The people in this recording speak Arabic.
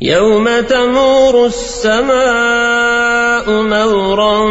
يوم تمور السماء مورا